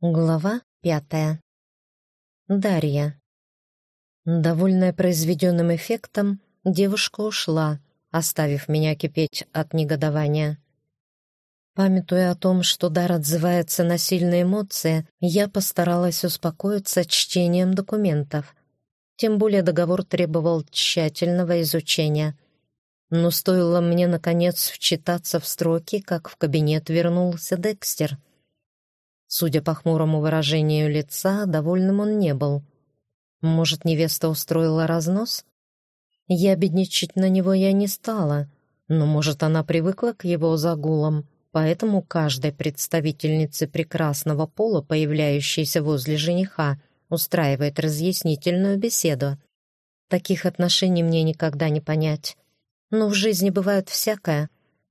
Глава пятая. Дарья. Довольная произведенным эффектом, девушка ушла, оставив меня кипеть от негодования. Памятуя о том, что дар отзывается на сильные эмоции, я постаралась успокоиться чтением документов. Тем более договор требовал тщательного изучения. Но стоило мне, наконец, вчитаться в строки, как в кабинет вернулся Декстер — Судя по хмурому выражению лица, довольным он не был. Может, невеста устроила разнос? Я бедничать на него я не стала, но, может, она привыкла к его загулам, поэтому каждой представительнице прекрасного пола, появляющейся возле жениха, устраивает разъяснительную беседу. Таких отношений мне никогда не понять. Но в жизни бывает всякое.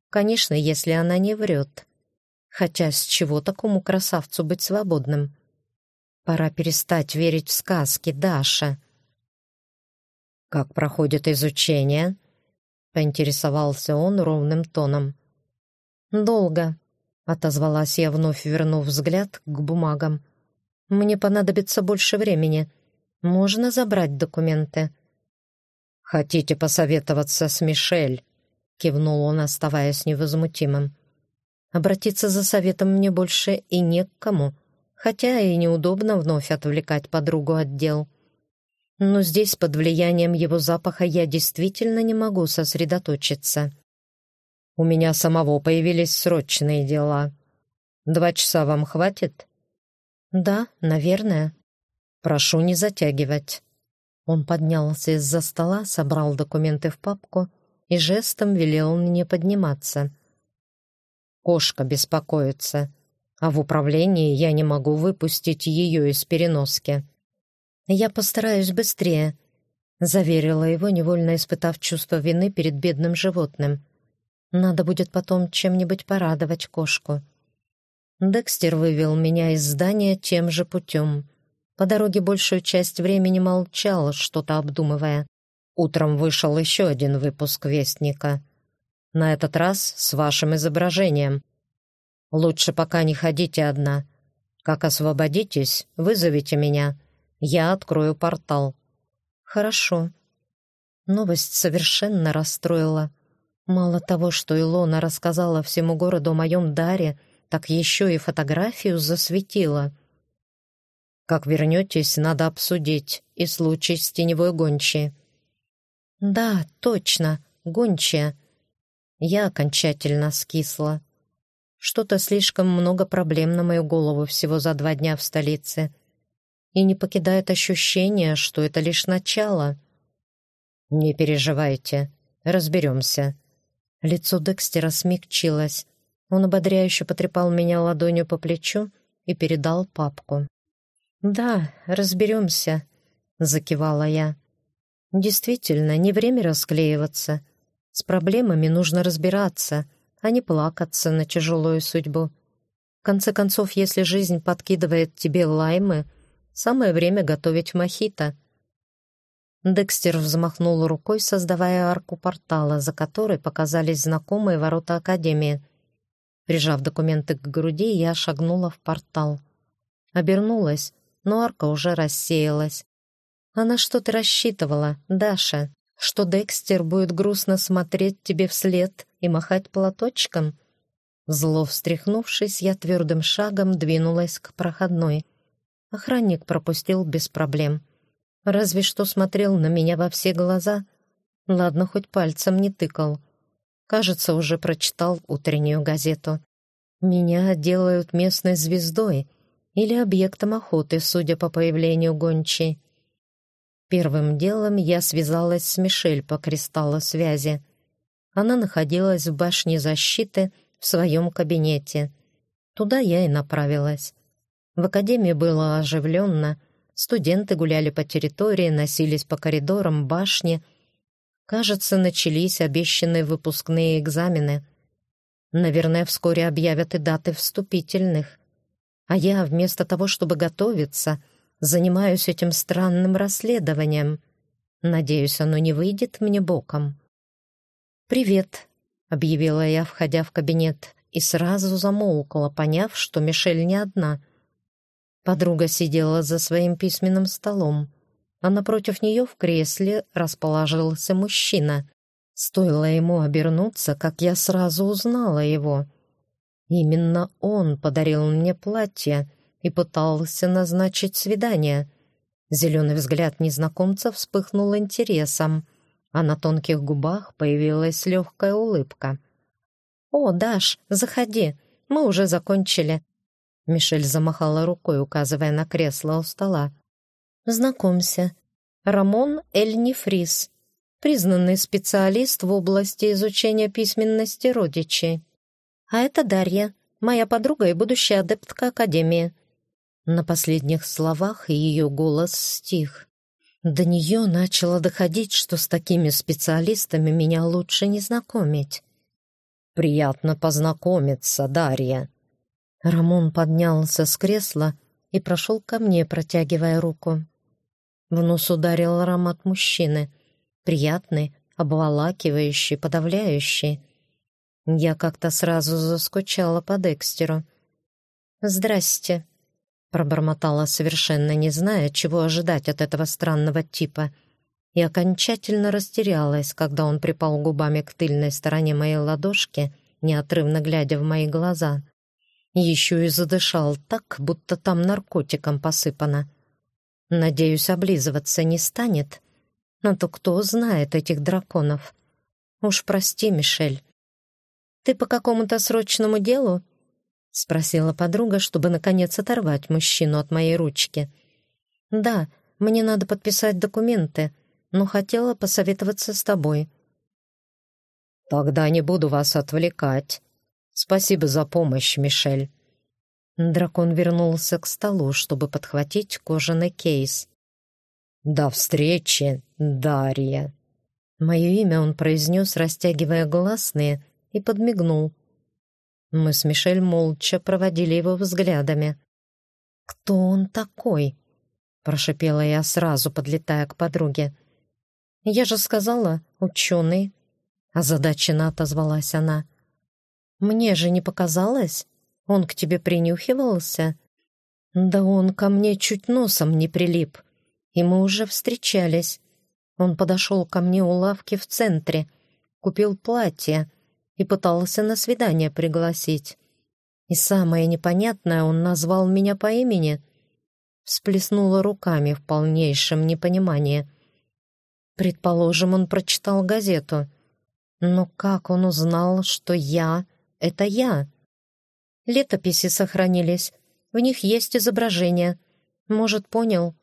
Конечно, если она не врет. Хотя с чего такому красавцу быть свободным? Пора перестать верить в сказки, Даша. «Как проходит изучение?» — поинтересовался он ровным тоном. «Долго», — отозвалась я, вновь вернув взгляд к бумагам. «Мне понадобится больше времени. Можно забрать документы?» «Хотите посоветоваться с Мишель?» — кивнул он, оставаясь невозмутимым. Обратиться за советом мне больше и не к кому, хотя и неудобно вновь отвлекать подругу от дел. Но здесь, под влиянием его запаха, я действительно не могу сосредоточиться. У меня самого появились срочные дела. Два часа вам хватит? Да, наверное. Прошу не затягивать. Он поднялся из-за стола, собрал документы в папку и жестом велел мне подниматься — Кошка беспокоится, а в управлении я не могу выпустить ее из переноски. «Я постараюсь быстрее», — заверила его, невольно испытав чувство вины перед бедным животным. «Надо будет потом чем-нибудь порадовать кошку». Декстер вывел меня из здания тем же путем. По дороге большую часть времени молчал, что-то обдумывая. Утром вышел еще один выпуск «Вестника». На этот раз с вашим изображением. Лучше пока не ходите одна. Как освободитесь, вызовите меня. Я открою портал». «Хорошо». Новость совершенно расстроила. Мало того, что Илона рассказала всему городу о моем даре, так еще и фотографию засветила. «Как вернетесь, надо обсудить и случай с теневой гончей». «Да, точно, гончая. Я окончательно скисла. Что-то слишком много проблем на мою голову всего за два дня в столице. И не покидает ощущение, что это лишь начало. «Не переживайте, разберемся». Лицо Декстера смягчилось. Он ободряюще потрепал меня ладонью по плечу и передал папку. «Да, разберемся», — закивала я. «Действительно, не время расклеиваться». С проблемами нужно разбираться, а не плакаться на тяжелую судьбу. В конце концов, если жизнь подкидывает тебе лаймы, самое время готовить мохито. Декстер взмахнул рукой, создавая арку портала, за которой показались знакомые ворота Академии. Прижав документы к груди, я шагнула в портал. Обернулась, но арка уже рассеялась. Она что-то рассчитывала, Даша что Декстер будет грустно смотреть тебе вслед и махать платочком? Зло встряхнувшись, я твердым шагом двинулась к проходной. Охранник пропустил без проблем. Разве что смотрел на меня во все глаза. Ладно, хоть пальцем не тыкал. Кажется, уже прочитал утреннюю газету. Меня делают местной звездой или объектом охоты, судя по появлению гончей. Первым делом я связалась с Мишель по кристаллу связи. Она находилась в башне защиты в своем кабинете. Туда я и направилась. В академии было оживленно, студенты гуляли по территории, носились по коридорам башни. Кажется, начались обещанные выпускные экзамены. Наверное, вскоре объявят и даты вступительных. А я, вместо того, чтобы готовиться — занимаюсь этим странным расследованием. Надеюсь, оно не выйдет мне боком. «Привет», — объявила я, входя в кабинет, и сразу замолкла, поняв, что Мишель не одна. Подруга сидела за своим письменным столом, а напротив нее в кресле расположился мужчина. Стоило ему обернуться, как я сразу узнала его. Именно он подарил мне платье и пытался назначить свидание. Зеленый взгляд незнакомца вспыхнул интересом, а на тонких губах появилась легкая улыбка. «О, Даш, заходи, мы уже закончили», Мишель замахала рукой, указывая на кресло у стола. «Знакомься. Рамон Эль Нефрис, признанный специалист в области изучения письменности родичей. А это Дарья, моя подруга и будущая адептка Академии». На последних словах ее голос стих. До нее начало доходить, что с такими специалистами меня лучше не знакомить. «Приятно познакомиться, Дарья», Рамон поднялся с кресла и прошел ко мне, протягивая руку. В нос ударил аромат мужчины. Приятный, обволакивающий, подавляющий. Я как-то сразу заскучала по Декстеру. «Здрасте», — пробормотала, совершенно не зная, чего ожидать от этого странного типа, и окончательно растерялась, когда он припал губами к тыльной стороне моей ладошки, неотрывно глядя в мои глаза. Еще и задышал так, будто там наркотиком посыпано. Надеюсь, облизываться не станет. Но то кто знает этих драконов? Уж прости, Мишель. «Ты по какому-то срочному делу?» — спросила подруга, чтобы, наконец, оторвать мужчину от моей ручки. «Да, мне надо подписать документы, но хотела посоветоваться с тобой». «Тогда не буду вас отвлекать», Спасибо за помощь, Мишель». Дракон вернулся к столу, чтобы подхватить кожаный кейс. «До встречи, Дарья!» Мое имя он произнес, растягивая гласные, и подмигнул. Мы с Мишель молча проводили его взглядами. «Кто он такой?» — прошипела я сразу, подлетая к подруге. «Я же сказала, ученый!» — озадаченно отозвалась она. Мне же не показалось? Он к тебе принюхивался? Да он ко мне чуть носом не прилип. И мы уже встречались. Он подошел ко мне у лавки в центре, купил платье и пытался на свидание пригласить. И самое непонятное, он назвал меня по имени. Всплеснула руками в полнейшем непонимании. Предположим, он прочитал газету. Но как он узнал, что я это я. Летописи сохранились, в них есть изображение. Может, понял?»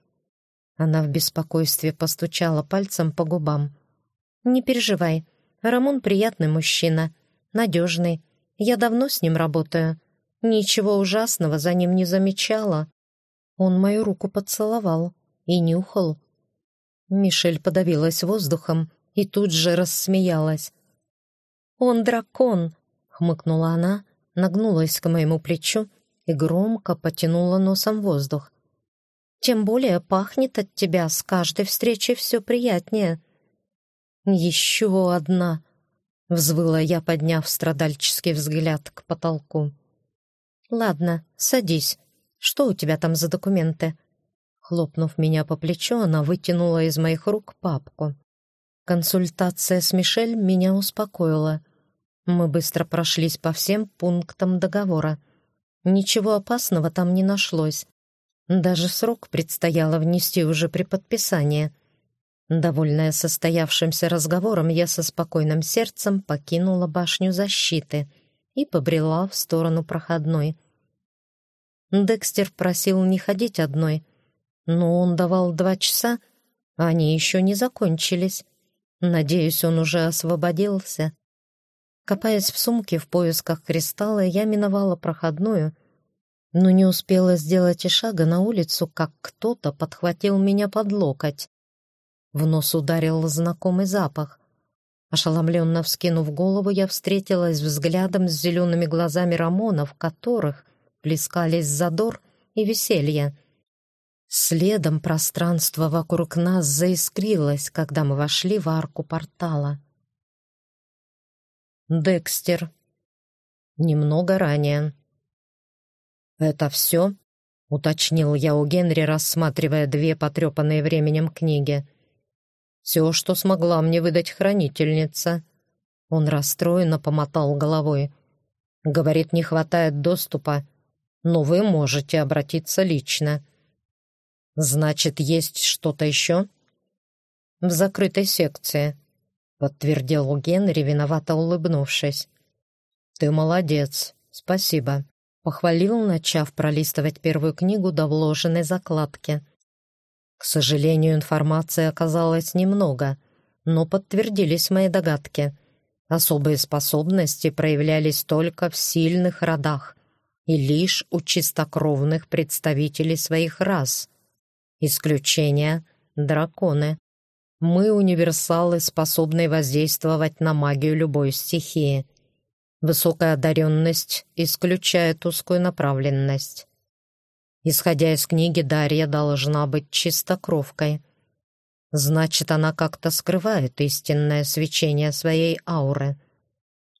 Она в беспокойстве постучала пальцем по губам. «Не переживай, Рамон приятный мужчина, надежный. Я давно с ним работаю. Ничего ужасного за ним не замечала. Он мою руку поцеловал и нюхал». Мишель подавилась воздухом и тут же рассмеялась. «Он дракон, хмыкнула она, нагнулась к моему плечу и громко потянула носом воздух. «Тем более пахнет от тебя с каждой встречи все приятнее». «Еще одна!» — взвыла я, подняв страдальческий взгляд к потолку. «Ладно, садись. Что у тебя там за документы?» Хлопнув меня по плечу, она вытянула из моих рук папку. Консультация с Мишель меня успокоила. Мы быстро прошлись по всем пунктам договора. Ничего опасного там не нашлось. Даже срок предстояло внести уже при подписании. Довольная состоявшимся разговором, я со спокойным сердцем покинула башню защиты и побрела в сторону проходной. Декстер просил не ходить одной, но он давал два часа, а они еще не закончились. Надеюсь, он уже освободился. Копаясь в сумке в поисках кристалла, я миновала проходную, но не успела сделать и шага на улицу, как кто-то подхватил меня под локоть. В нос ударил знакомый запах. Ошеломленно вскинув голову, я встретилась взглядом с зелеными глазами Рамона, в которых плескались задор и веселье. Следом пространство вокруг нас заискрилось, когда мы вошли в арку портала. Декстер. Немного ранее. «Это все?» Уточнил я у Генри, рассматривая две потрепанные временем книги. «Все, что смогла мне выдать хранительница». Он расстроенно помотал головой. «Говорит, не хватает доступа, но вы можете обратиться лично». «Значит, есть что-то еще?» «В закрытой секции», — подтвердил Генри, виновато улыбнувшись. «Ты молодец, спасибо», — похвалил, начав пролистывать первую книгу до вложенной закладки. К сожалению, информации оказалось немного, но подтвердились мои догадки. Особые способности проявлялись только в сильных родах и лишь у чистокровных представителей своих рас. Исключение — драконы. Мы универсалы, способные воздействовать на магию любой стихии. Высокая одаренность исключает узкую направленность. Исходя из книги, Дарья должна быть чистокровкой. Значит, она как-то скрывает истинное свечение своей ауры.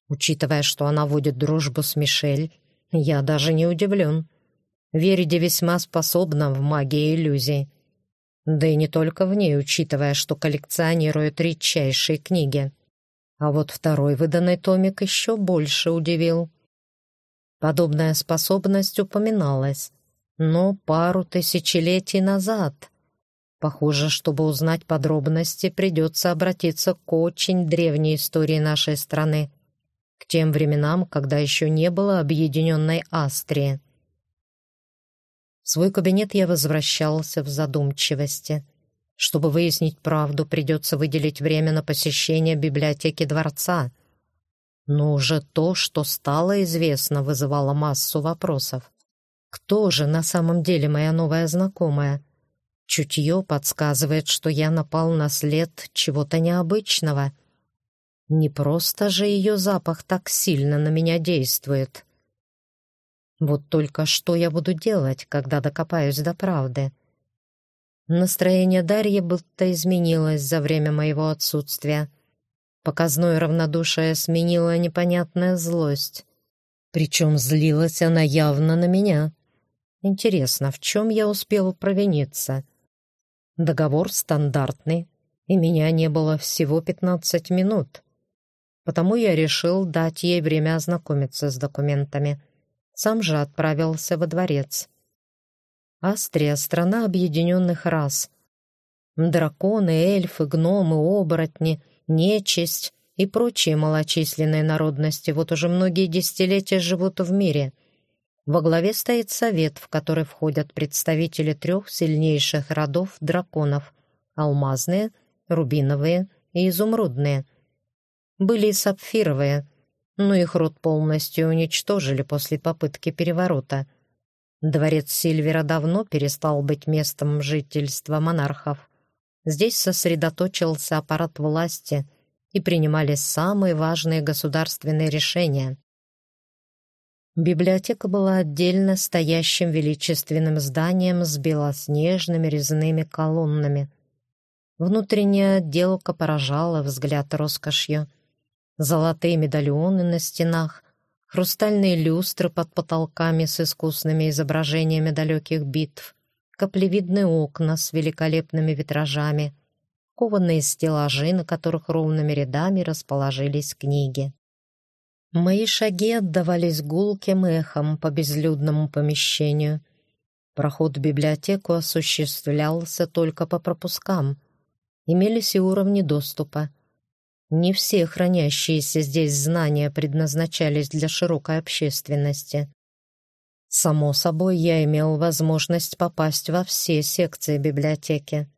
Учитывая, что она водит дружбу с Мишель, я даже не удивлен. Вериди весьма способна в магии иллюзий. Да и не только в ней, учитывая, что коллекционирует редчайшие книги. А вот второй выданный томик еще больше удивил. Подобная способность упоминалась, но пару тысячелетий назад. Похоже, чтобы узнать подробности, придется обратиться к очень древней истории нашей страны, к тем временам, когда еще не было объединенной Астрии. В свой кабинет я возвращался в задумчивости. Чтобы выяснить правду, придется выделить время на посещение библиотеки дворца. Но уже то, что стало известно, вызывало массу вопросов. Кто же на самом деле моя новая знакомая? Чутье подсказывает, что я напал на след чего-то необычного. Не просто же ее запах так сильно на меня действует. Вот только что я буду делать, когда докопаюсь до правды? Настроение Дарьи будто изменилось за время моего отсутствия. Показное равнодушие сменила непонятная злость. Причем злилась она явно на меня. Интересно, в чем я успел провиниться? Договор стандартный, и меня не было всего пятнадцать минут. Потому я решил дать ей время ознакомиться с документами — сам же отправился во дворец. Астрия — страна объединенных рас. Драконы, эльфы, гномы, оборотни, нечисть и прочие малочисленные народности вот уже многие десятилетия живут в мире. Во главе стоит совет, в который входят представители трех сильнейших родов драконов — алмазные, рубиновые и изумрудные. Были и сапфировые, но их род полностью уничтожили после попытки переворота. Дворец Сильвера давно перестал быть местом жительства монархов. Здесь сосредоточился аппарат власти и принимались самые важные государственные решения. Библиотека была отдельно стоящим величественным зданием с белоснежными резными колоннами. Внутренняя отделка поражала взгляд роскошью — золотые медальоны на стенах, хрустальные люстры под потолками с искусными изображениями далеких битв, каплевидные окна с великолепными витражами, кованые стеллажи, на которых ровными рядами расположились книги. Мои шаги отдавались гулким эхом по безлюдному помещению. Проход в библиотеку осуществлялся только по пропускам. Имелись и уровни доступа — не все хранящиеся здесь знания предназначались для широкой общественности. Само собой, я имел возможность попасть во все секции библиотеки.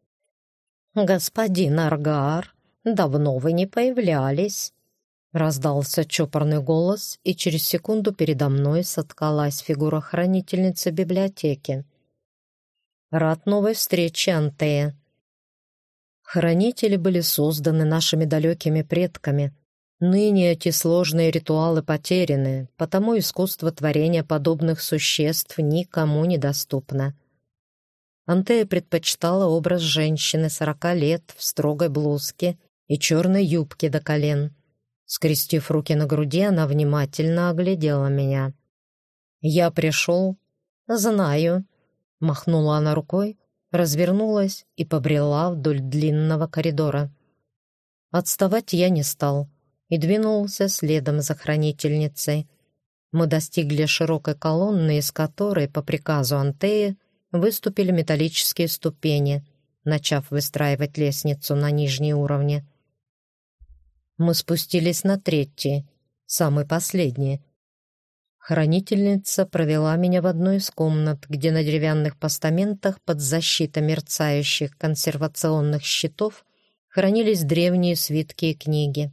«Господин Аргар, давно вы не появлялись», Раздался чопорный голос, и через секунду передо мной соткалась фигура хранительницы библиотеки. «Рад новой встрече, Антея», Хранители были созданы нашими далекими предками. Ныне эти сложные ритуалы потеряны, потому искусство творения подобных существ никому не доступно. Антея предпочитала образ женщины сорока лет в строгой блузке и черной юбке до колен. Скрестив руки на груди, она внимательно оглядела меня. «Я пришел?» «Знаю. Махнула она рукой, развернулась и побрела вдоль длинного коридора. Отставать я не стал и двинулся следом за хранительницей. Мы достигли широкой колонны, из которой, по приказу Антеи, выступили металлические ступени, начав выстраивать лестницу на нижние уровни. Мы спустились на третий, самый последний. Хранительница провела меня в одну из комнат, где на деревянных постаментах под защитой мерцающих консервационных щитов хранились древние свитки и книги.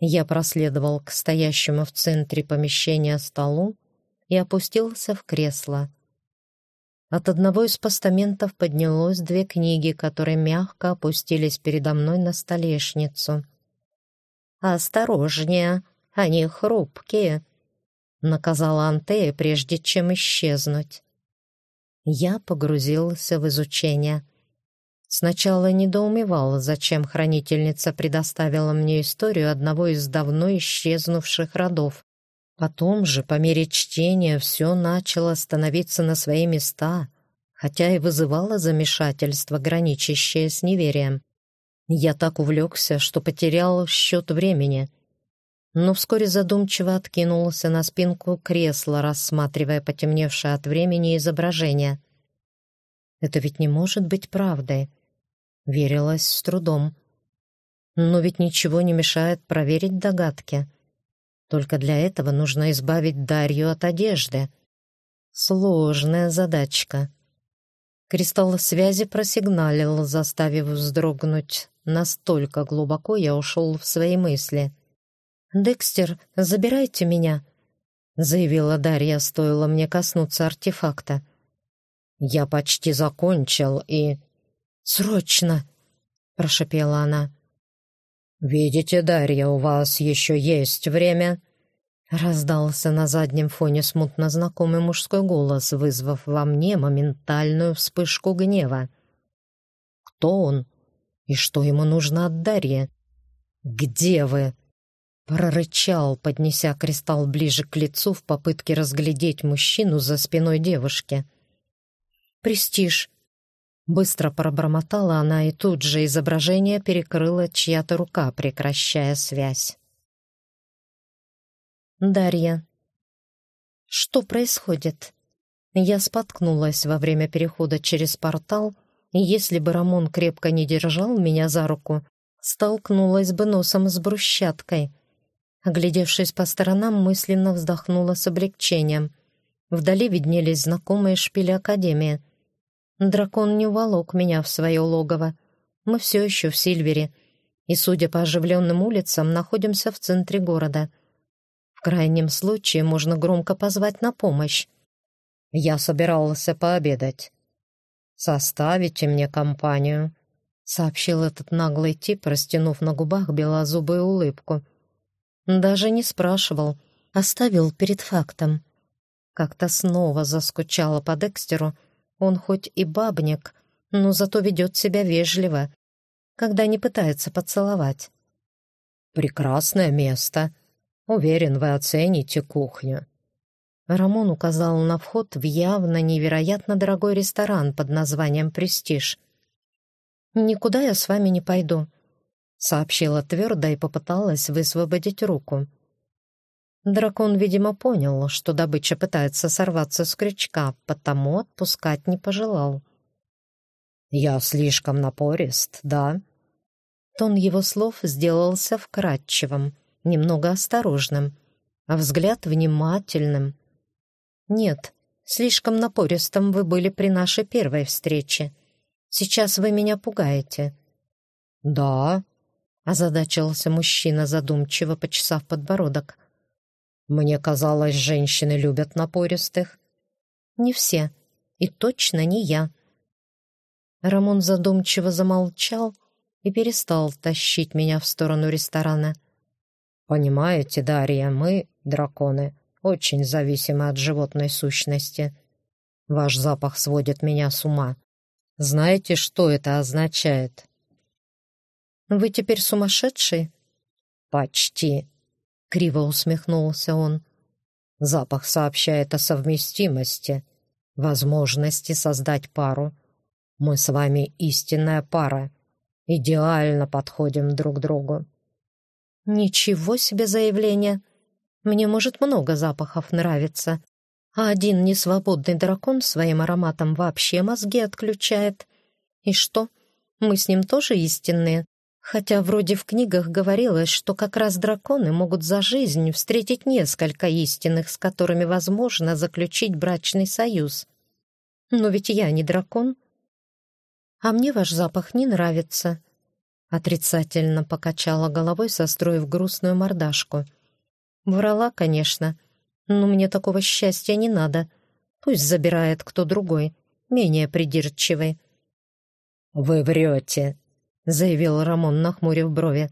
Я проследовал к стоящему в центре помещения столу и опустился в кресло. От одного из постаментов поднялось две книги, которые мягко опустились передо мной на столешницу. «Осторожнее, они хрупкие», — наказала Антея, прежде чем исчезнуть. Я погрузился в изучение. Сначала недоумевала, зачем хранительница предоставила мне историю одного из давно исчезнувших родов. Потом же, по мере чтения, все начало становиться на свои места, хотя и вызывало замешательство, граничащее с неверием. Я так увлекся, что потерял счет времени. Но вскоре задумчиво откинулся на спинку кресла, рассматривая потемневшее от времени изображение. Это ведь не может быть правдой. Верилось с трудом. Но ведь ничего не мешает проверить догадки. Только для этого нужно избавить Дарью от одежды. Сложная задачка. Кристалл связи просигналил, заставив вздрогнуть. Настолько глубоко я ушел в свои мысли. «Декстер, забирайте меня», — заявила Дарья, стоило мне коснуться артефакта. «Я почти закончил и...» «Срочно!» — прошепела она. «Видите, Дарья, у вас еще есть время?» Раздался на заднем фоне смутно знакомый мужской голос, вызвав во мне моментальную вспышку гнева. «Кто он?» И что ему нужно от Дарьи? «Где вы?» Прорычал, поднеся кристалл ближе к лицу в попытке разглядеть мужчину за спиной девушки. «Престиж!» Быстро пробормотала она, и тут же изображение перекрыла чья-то рука, прекращая связь. Дарья. «Что происходит?» Я споткнулась во время перехода через портал если бы Рамон крепко не держал меня за руку, столкнулась бы носом с брусчаткой. Оглядевшись по сторонам, мысленно вздохнула с облегчением. Вдали виднелись знакомые шпили Академии. Дракон не уволок меня в свое логово. Мы все еще в Сильвере, и, судя по оживленным улицам, находимся в центре города. Крайнем случае можно громко позвать на помощь. Я собирался пообедать. «Составите мне компанию», — сообщил этот наглый тип, растянув на губах белозубую улыбку. Даже не спрашивал, оставил перед фактом. Как-то снова заскучала по Декстеру. Он хоть и бабник, но зато ведет себя вежливо, когда не пытается поцеловать. «Прекрасное место. Уверен, вы оцените кухню», Рамон указал на вход в явно невероятно дорогой ресторан под названием «Престиж». «Никуда я с вами не пойду», — сообщила твердо и попыталась высвободить руку. Дракон, видимо, понял, что добыча пытается сорваться с крючка, потому отпускать не пожелал. «Я слишком напорист, да?» Тон его слов сделался вкрадчивым, немного осторожным, а взгляд внимательным — «Нет, слишком напористым вы были при нашей первой встрече. Сейчас вы меня пугаете». «Да», — озадачился мужчина, задумчиво почесав подбородок. «Мне казалось, женщины любят напористых». «Не все, и точно не я». Рамон задумчиво замолчал и перестал тащить меня в сторону ресторана. «Понимаете, Дарья, мы, драконы, очень зависимы от животной сущности. Ваш запах сводит меня с ума. Знаете, что это означает?» «Вы теперь сумасшедший?» «Почти», — криво усмехнулся он. «Запах сообщает о совместимости. возможности создать пару. Мы с вами истинная пара. Идеально подходим друг другу». «Ничего себе заявление! Мне, может, много запахов нравится, а один несвободный дракон своим ароматом вообще мозги отключает. И что, мы с ним тоже истинные?» Хотя вроде в книгах говорилось, что как раз драконы могут за жизнь встретить несколько истинных, с которыми возможно заключить брачный союз. Но ведь я не дракон. А мне ваш запах не нравится. Отрицательно покачала головой, состроив грустную мордашку. Врала, конечно, но мне такого счастья не надо. Пусть забирает кто другой, менее придирчивый. «Вы врете», — заявил Рамон, нахмурив брови.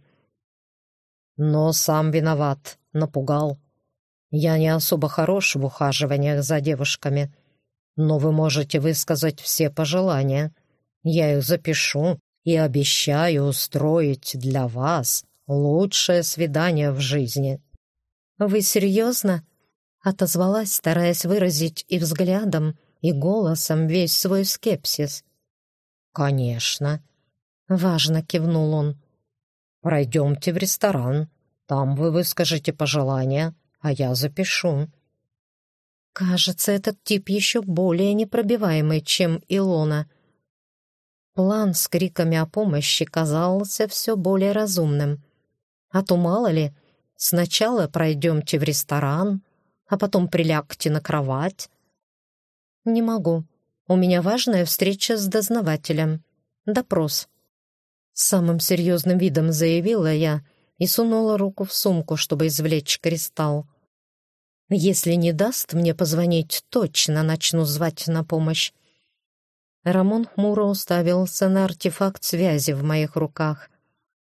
«Но сам виноват, напугал. Я не особо хорош в ухаживаниях за девушками, но вы можете высказать все пожелания. Я их запишу и обещаю устроить для вас лучшее свидание в жизни». «Вы серьезно?» — отозвалась, стараясь выразить и взглядом, и голосом весь свой скепсис. «Конечно», Важно кивнул он. «Пройдемте в ресторан. Там вы выскажете пожелания, а я запишу». Кажется, этот тип еще более непробиваемый, чем Илона. План с криками о помощи казался все более разумным. А то мало ли, сначала пройдемте в ресторан, а потом прилягте на кровать. Не могу. У меня важная встреча с дознавателем. Допрос. Самым серьезным видом заявила я и сунула руку в сумку, чтобы извлечь кристалл. Если не даст мне позвонить, точно начну звать на помощь. Рамон хмуро уставился на артефакт связи в моих руках.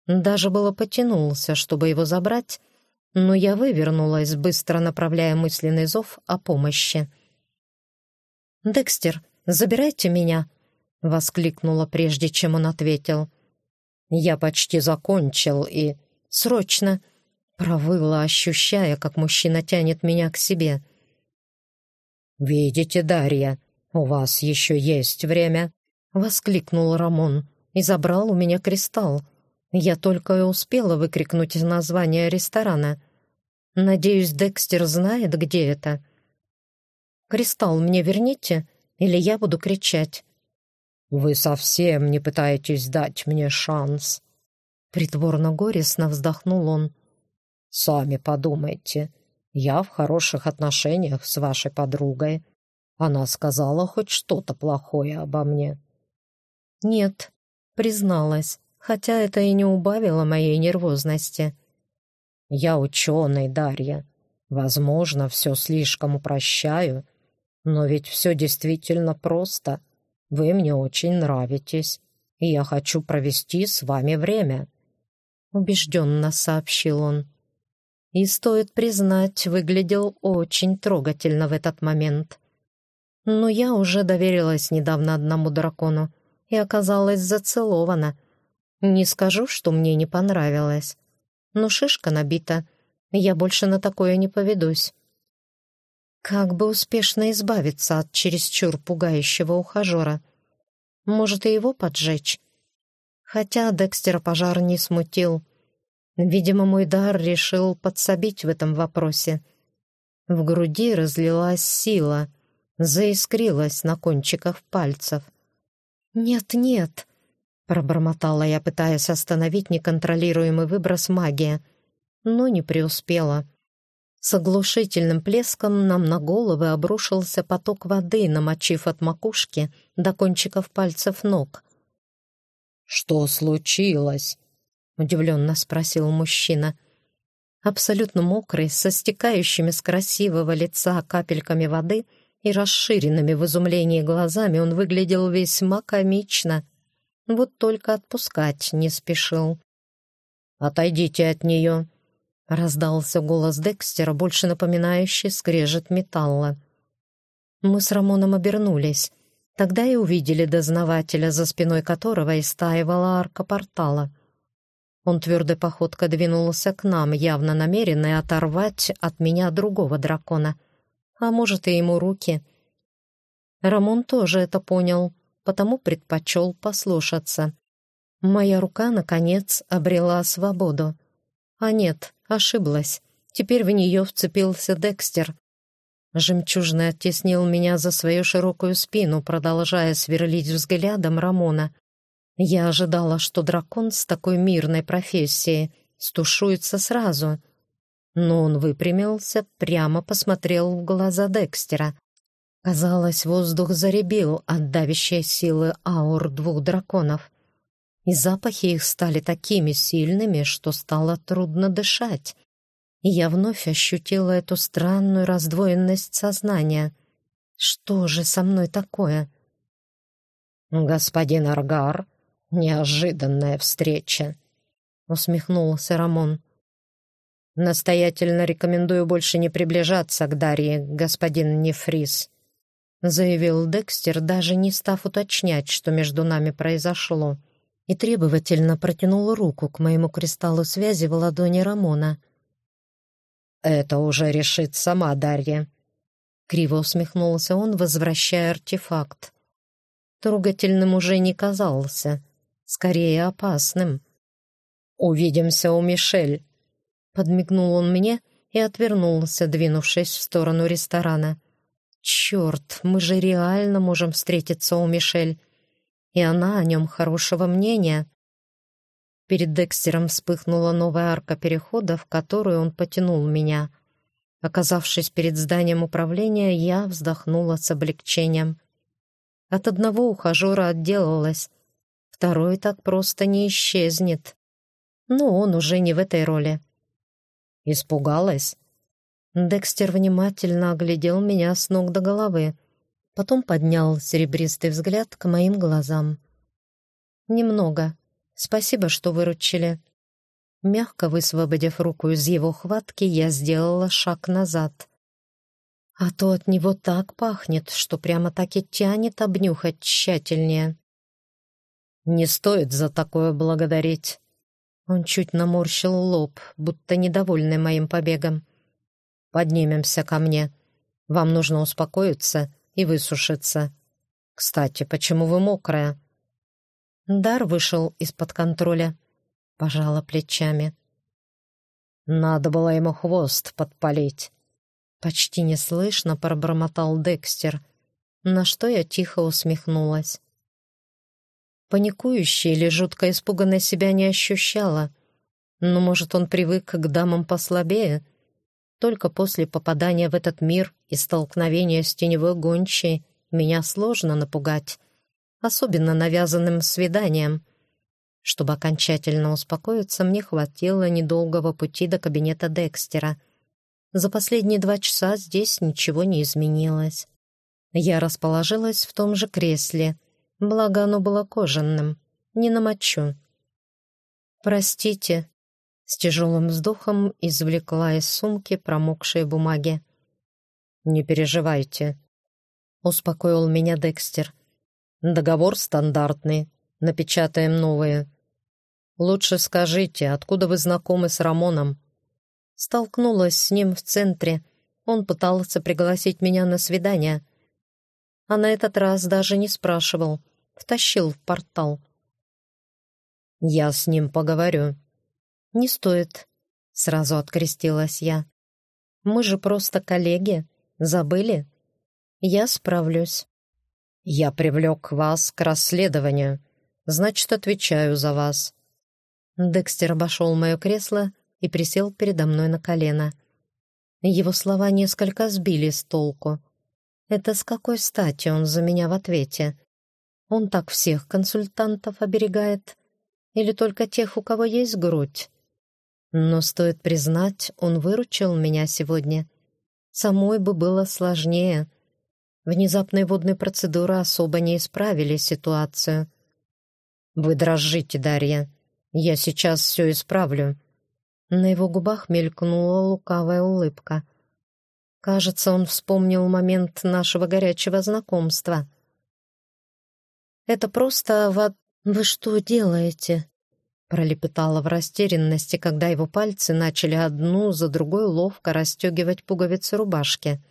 Даже было потянулся, чтобы его забрать, но я вывернулась, быстро направляя мысленный зов о помощи. «Декстер, забирайте меня!» — воскликнула, прежде чем он ответил. Я почти закончил и... Срочно!» Провыла, ощущая, как мужчина тянет меня к себе. «Видите, Дарья, у вас еще есть время!» Воскликнул Рамон и забрал у меня кристалл. Я только и успела выкрикнуть название ресторана. Надеюсь, Декстер знает, где это. «Кристалл мне верните, или я буду кричать?» «Вы совсем не пытаетесь дать мне шанс?» Притворно-горестно вздохнул он. «Сами подумайте. Я в хороших отношениях с вашей подругой. Она сказала хоть что-то плохое обо мне». «Нет», — призналась, хотя это и не убавило моей нервозности. «Я ученый, Дарья. Возможно, все слишком упрощаю, но ведь все действительно просто. Вы мне очень нравитесь, и я хочу провести с вами время», — убежденно сообщил он. И, стоит признать, выглядел очень трогательно в этот момент. Но я уже доверилась недавно одному дракону и оказалась зацелована. Не скажу, что мне не понравилось, но шишка набита, я больше на такое не поведусь. Как бы успешно избавиться от чересчур пугающего ухажера? Может, и его поджечь? Хотя Декстера пожар не смутил. Видимо, мой дар решил подсобить в этом вопросе. В груди разлилась сила, заискрилась на кончиках пальцев. «Нет-нет», — пробормотала я, пытаясь остановить неконтролируемый выброс магии, но не преуспела. С оглушительным плеском нам на головы обрушился поток воды, намочив от макушки до кончиков пальцев ног. «Что случилось?» — удивленно спросил мужчина. Абсолютно мокрый, со стекающими с красивого лица капельками воды и расширенными в изумлении глазами, он выглядел весьма комично. Вот только отпускать не спешил. «Отойдите от нее», Раздался голос Декстера, больше напоминающий скрежет металла. Мы с Рамоном обернулись. Тогда и увидели дознавателя, за спиной которого истаивала арка портала. Он твердой походкой двинулся к нам, явно намеренный оторвать от меня другого дракона. А может, и ему руки. Рамон тоже это понял, потому предпочел послушаться. Моя рука, наконец, обрела свободу. А нет, ошиблась. Теперь в нее вцепился Декстер. Жемчужный оттеснил меня за свою широкую спину, продолжая сверлить взглядом Рамона. Я ожидала, что дракон с такой мирной профессией стушуется сразу. Но он выпрямился, прямо посмотрел в глаза Декстера. Казалось, воздух заребил от давящей силы аур двух драконов. И запахи их стали такими сильными, что стало трудно дышать. И я вновь ощутила эту странную раздвоенность сознания. Что же со мной такое? «Господин Аргар, неожиданная встреча», — усмехнулся Рамон. «Настоятельно рекомендую больше не приближаться к Дарье, господин Нефрис», — заявил Декстер, даже не став уточнять, что между нами произошло, и требовательно протянул руку к моему кристаллу связи в ладони Рамона. «Это уже решит сама Дарья», — криво усмехнулся он, возвращая артефакт. Трогательным уже не казался, скорее опасным. «Увидимся у Мишель», — подмигнул он мне и отвернулся, двинувшись в сторону ресторана. Черт, мы же реально можем встретиться у Мишель. И она о нем хорошего мнения. Перед Декстером вспыхнула новая арка перехода, в которую он потянул меня. Оказавшись перед зданием управления, я вздохнула с облегчением. От одного ухажера отделалась. Второй так просто не исчезнет. Но он уже не в этой роли. «Испугалась?» Декстер внимательно оглядел меня с ног до головы, потом поднял серебристый взгляд к моим глазам. «Немного. Спасибо, что выручили». Мягко высвободив руку из его хватки, я сделала шаг назад. А то от него так пахнет, что прямо так и тянет обнюхать тщательнее. «Не стоит за такое благодарить». Он чуть наморщил лоб, будто недовольный моим побегом. Поднимемся ко мне. Вам нужно успокоиться и высушиться. Кстати, почему вы мокрая?» Дар вышел из-под контроля. Пожала плечами. «Надо было ему хвост подпалить». Почти неслышно пробормотал Декстер, на что я тихо усмехнулась. Паникующей или жутко испуганной себя не ощущала. Но, может, он привык к дамам послабее — только после попадания в этот мир и столкновения с теневой гончей меня сложно напугать, особенно навязанным свиданием. Чтобы окончательно успокоиться, мне хватило недолгого пути до кабинета Декстера. За последние два часа здесь ничего не изменилось. Я расположилась в том же кресле, благо оно было кожаным, не намочу. «Простите», с тяжелым вздохом извлекла из сумки промокшие бумаги. «Не переживайте», — успокоил меня Декстер. «Договор стандартный. Напечатаем новые. Лучше скажите, откуда вы знакомы с Рамоном?» Столкнулась с ним в центре. Он пытался пригласить меня на свидание. А на этот раз даже не спрашивал. Втащил в портал. «Я с ним поговорю», «Не стоит», — сразу открестилась я. «Мы же просто коллеги. Забыли? Я справлюсь». «Я привлек вас к расследованию. Значит, отвечаю за вас». Декстер обошел мое кресло и присел передо мной на колено. Его слова несколько сбили с толку. Это с какой стати он за меня в ответе? Он так всех консультантов оберегает? Или только тех, у кого есть грудь? Но, стоит признать, он выручил меня сегодня. Самой бы было сложнее. Внезапные водные процедуры особо не исправили ситуацию. «Вы дрожите, Дарья. Я сейчас все исправлю». На его губах мелькнула лукавая улыбка. Кажется, он вспомнил момент нашего горячего знакомства. «Это просто... Вы, вы что делаете?» пролепетала в растерянности, когда его пальцы начали одну за другой ловко расстегивать пуговицы рубашки.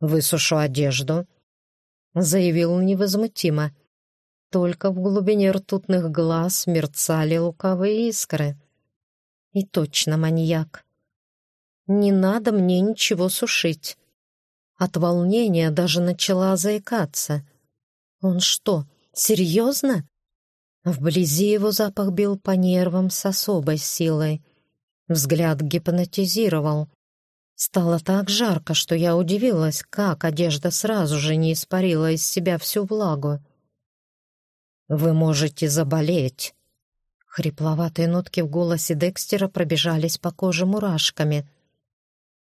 «Высушу одежду. — заявил невозмутимо. Только в глубине ртутных глаз мерцали луковые искры. И точно маньяк. Не надо мне ничего сушить. От волнения даже начала заикаться. Он что, серьезно? Вблизи его запах бил по нервам с особой силой. Взгляд гипнотизировал. Стало так жарко, что я удивилась, как одежда сразу же не испарила из себя всю влагу. «Вы можете заболеть». Хрипловатые нотки в голосе Декстера пробежались по коже мурашками.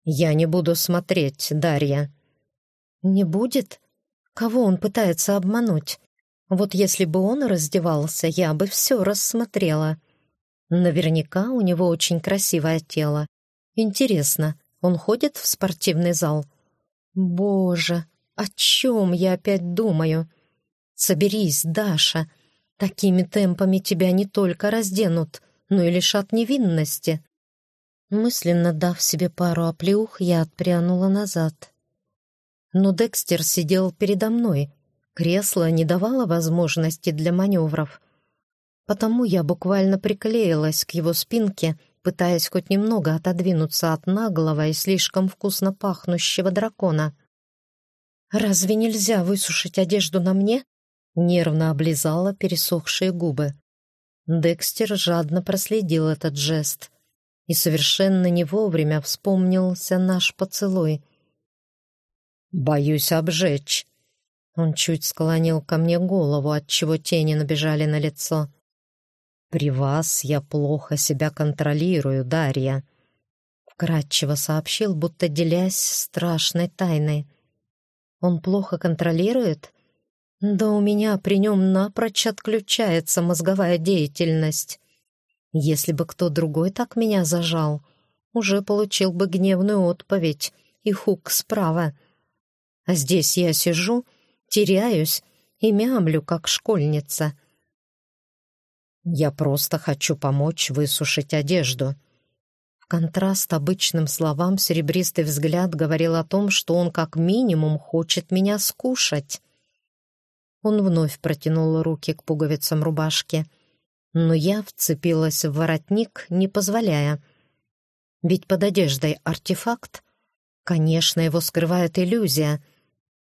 «Я не буду смотреть, Дарья». «Не будет? Кого он пытается обмануть? Вот если бы он раздевался, я бы все рассмотрела. Наверняка у него очень красивое тело. Интересно, он ходит в спортивный зал? Боже, о чем я опять думаю? Соберись, Даша. Такими темпами тебя не только разденут, но и лишат невинности. Мысленно дав себе пару оплеух, я отпрянула назад. Но Декстер сидел передо мной, Кресло не давало возможности для маневров. Потому я буквально приклеилась к его спинке, пытаясь хоть немного отодвинуться от наглого и слишком вкусно пахнущего дракона. «Разве нельзя высушить одежду на мне?» Нервно облизала пересохшие губы. Декстер жадно проследил этот жест и совершенно не вовремя вспомнился наш поцелуй. «Боюсь обжечь», он чуть склонил ко мне голову, отчего тени набежали на лицо. «При вас я плохо себя контролирую, Дарья», — вкратчиво сообщил, будто делясь страшной тайной. «Он плохо контролирует? Да у меня при нем напрочь отключается мозговая деятельность. Если бы кто другой так меня зажал, уже получил бы гневную отповедь и хук справа. А здесь я сижу теряюсь и мямлю, как школьница. Я просто хочу помочь высушить одежду. В контраст обычным словам серебристый взгляд говорил о том, что он как минимум хочет меня скушать. Он вновь протянул руки к пуговицам рубашки, но я вцепилась в воротник, не позволяя. Ведь под одеждой артефакт. Конечно, его скрывает иллюзия —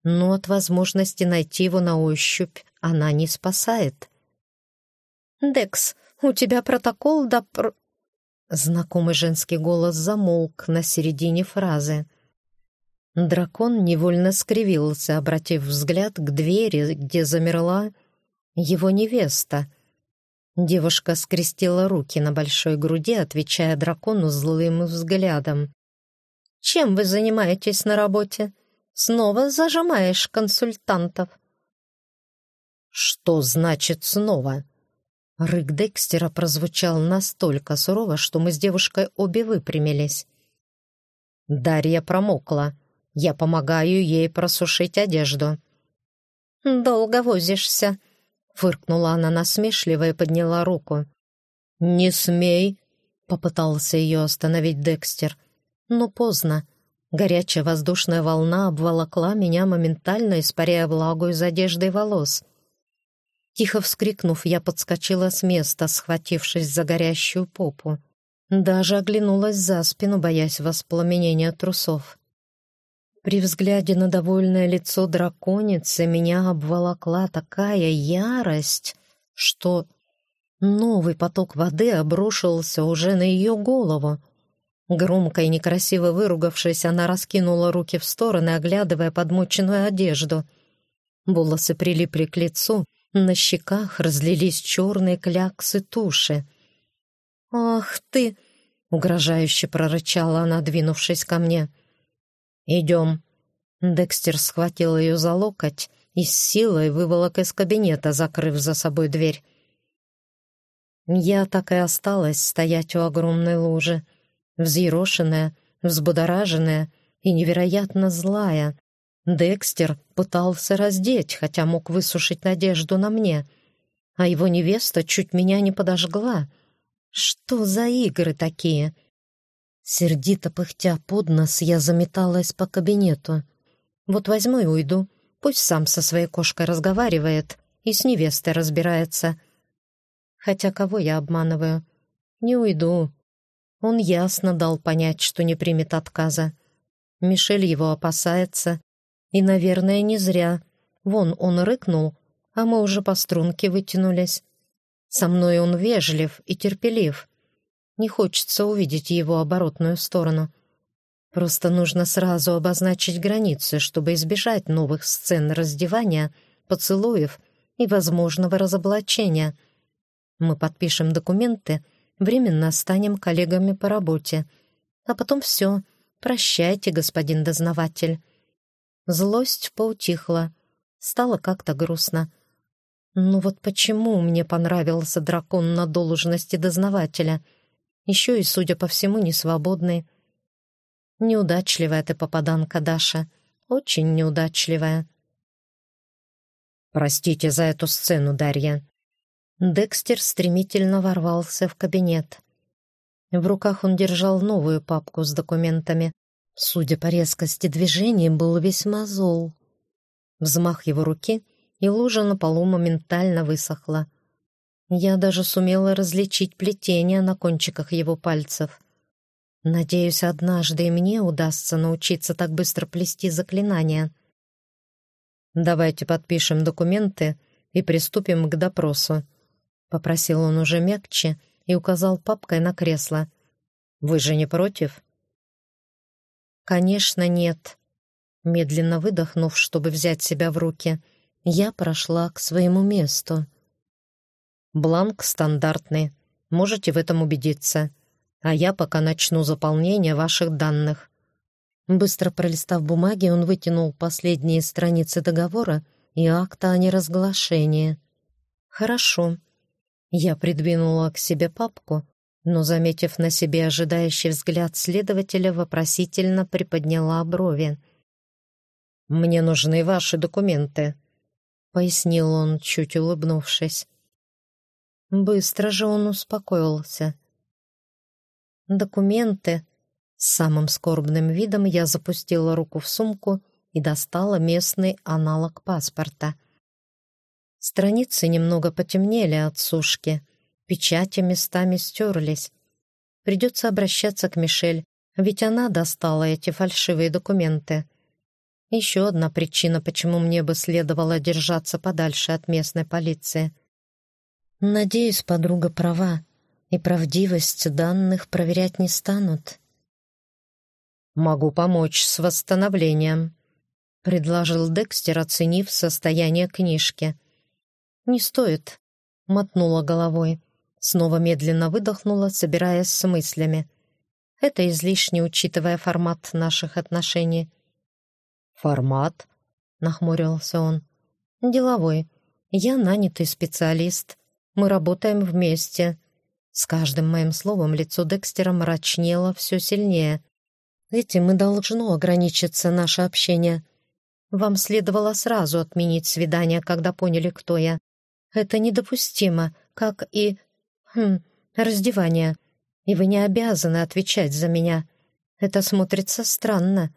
но от возможности найти его на ощупь она не спасает. «Декс, у тебя протокол да пр...» Знакомый женский голос замолк на середине фразы. Дракон невольно скривился, обратив взгляд к двери, где замерла его невеста. Девушка скрестила руки на большой груди, отвечая дракону злым взглядом. «Чем вы занимаетесь на работе?» Снова зажимаешь консультантов». «Что значит снова?» Рык Декстера прозвучал настолько сурово, что мы с девушкой обе выпрямились. Дарья промокла. Я помогаю ей просушить одежду. «Долго возишься», — фыркнула она насмешливо и подняла руку. «Не смей», — попытался ее остановить Декстер. Но поздно. Горячая воздушная волна обволокла меня моментально, испаряя влагу из одежды и волос. Тихо вскрикнув, я подскочила с места, схватившись за горящую попу. Даже оглянулась за спину, боясь воспламенения трусов. При взгляде на довольное лицо драконицы меня обволокла такая ярость, что новый поток воды обрушился уже на ее голову. Громко и некрасиво выругавшись, она раскинула руки в стороны, оглядывая подмоченную одежду. Волосы прилипли к лицу, на щеках разлились черные кляксы туши. «Ах ты!» — угрожающе прорычала она, двинувшись ко мне. «Идем». Декстер схватил ее за локоть и с силой выволок из кабинета, закрыв за собой дверь. Я так и осталась стоять у огромной лужи взъерошенная, взбудораженная и невероятно злая. Декстер пытался раздеть, хотя мог высушить надежду на мне, а его невеста чуть меня не подожгла. Что за игры такие? Сердито пыхтя под нос, я заметалась по кабинету. Вот возьму и уйду. Пусть сам со своей кошкой разговаривает и с невестой разбирается. Хотя кого я обманываю? Не уйду. Он ясно дал понять, что не примет отказа. Мишель его опасается. И, наверное, не зря. Вон он рыкнул, а мы уже по струнке вытянулись. Со мной он вежлив и терпелив. Не хочется увидеть его оборотную сторону. Просто нужно сразу обозначить границы, чтобы избежать новых сцен раздевания, поцелуев и возможного разоблачения. Мы подпишем документы, временно станем коллегами по работе. А потом все. Прощайте, господин дознаватель. Злость поутихла. Стало как-то грустно. Ну вот почему мне понравился дракон на должности дознавателя? Еще и, судя по всему, не свободный. Неудачливая ты попаданка, Даша. Очень неудачливая. Простите за эту сцену, Дарья. Декстер стремительно ворвался в кабинет. В руках он держал новую папку с документами. Судя по резкости движений, был весьма зол. Взмах его руки, и лужа на полу моментально высохла. Я даже сумела различить плетение на кончиках его пальцев. Надеюсь, однажды и мне удастся научиться так быстро плести заклинания. «Давайте подпишем документы и приступим к допросу», — попросил он уже мягче и указал папкой на кресло. «Вы же не против?» «Конечно, нет». Медленно выдохнув, чтобы взять себя в руки, я прошла к своему месту. «Бланк стандартный. Можете в этом убедиться а я пока начну заполнение ваших данных». Быстро пролистав бумаги, он вытянул последние страницы договора и акта о неразглашении. «Хорошо». Я придвинула к себе папку, но, заметив на себе ожидающий взгляд следователя, вопросительно приподняла брови. «Мне нужны ваши документы», — пояснил он, чуть улыбнувшись. Быстро же он успокоился. Документы. С самым скорбным видом я запустила руку в сумку и достала местный аналог паспорта. Страницы немного потемнели от сушки, печати местами стерлись. Придется обращаться к Мишель, ведь она достала эти фальшивые документы. Еще одна причина, почему мне бы следовало держаться подальше от местной полиции. Надеюсь, подруга права и правдивость данных проверять не станут. «Могу помочь с восстановлением», — предложил Декстер, оценив состояние книжки. «Не стоит», — мотнула головой. Снова медленно выдохнула, собираясь с мыслями. Это излишне, учитывая формат наших отношений. «Формат?» — нахмурился он. «Деловой. Я нанятый специалист. Мы работаем вместе. С каждым моим словом лицо Декстера мрачнело все сильнее. Этим и должно ограничиться наше общение. Вам следовало сразу отменить свидание, когда поняли, кто я. Это недопустимо, как и... Хм, раздевание. И вы не обязаны отвечать за меня. Это смотрится странно.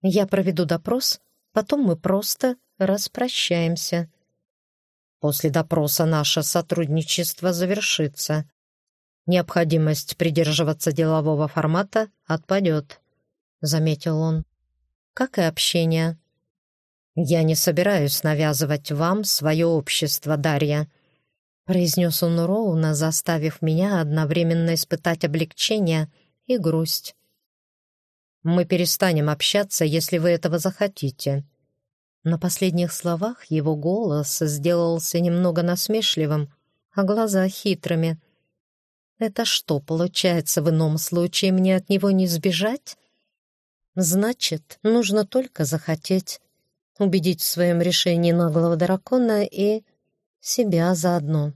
Я проведу допрос, потом мы просто распрощаемся. После допроса наше сотрудничество завершится. Необходимость придерживаться делового формата отпадет», — заметил он. «Как и общение». «Я не собираюсь навязывать вам свое общество, Дарья», — произнес он ровно, заставив меня одновременно испытать облегчение и грусть. «Мы перестанем общаться, если вы этого захотите». На последних словах его голос сделался немного насмешливым, а глаза хитрыми — это что, получается, в ином случае мне от него не сбежать? Значит, нужно только захотеть, убедить в своем решении наглого дракона и себя заодно.